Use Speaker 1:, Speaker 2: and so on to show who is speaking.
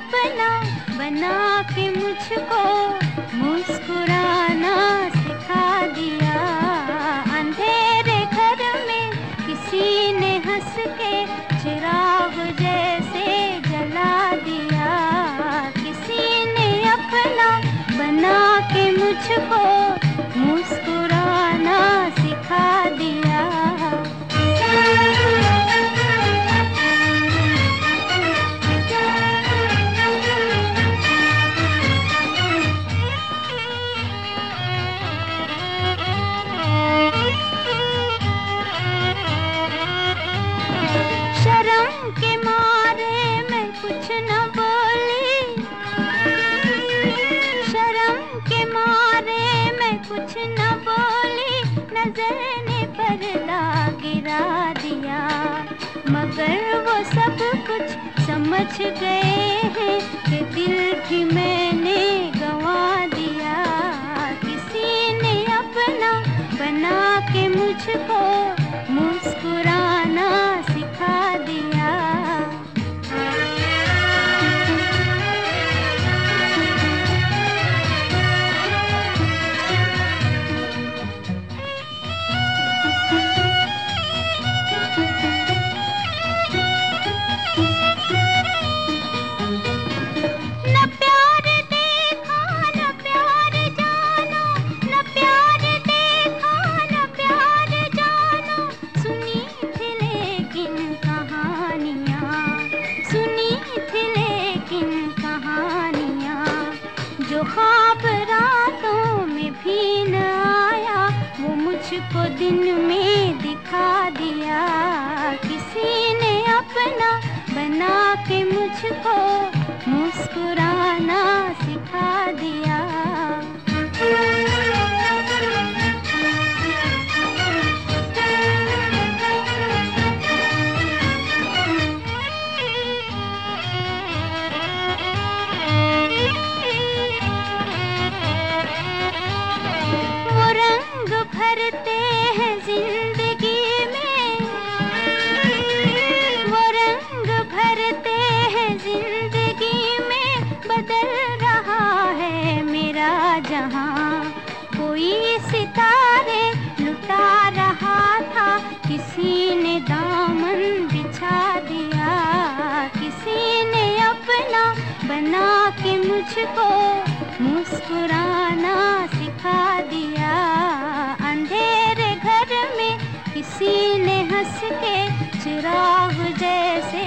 Speaker 1: अपना बना के मुझको मुस्कुराना सिखा दिया। अंधेरे घर में किसी ने हंस के चिराग जैसे जला दिया। किसी ने अपना बना के मुझको कुछ न बोली नज़र ने परदा गिरा दिया। मगर वो सब कुछ समझ गए। ख्वाब रातों में भी न आया वो मुझको दिन में दिखा दिया। किसी ने अपना बना के मुझको मुस्कुराना सिखा दिया। भरते हैं ज़िंदगी में। वो रंग भरते हैं ज़िंदगी में। बदल रहा है मेरा जहाँ। कोई सितारे लुटा रहा था। किसी ने दामन बिछा दिया। किसी ने अपना बना के मुझको मुस्कुराना सिखा दिया। अंधेरे घर में किसी ने हंस के चिराग जैसे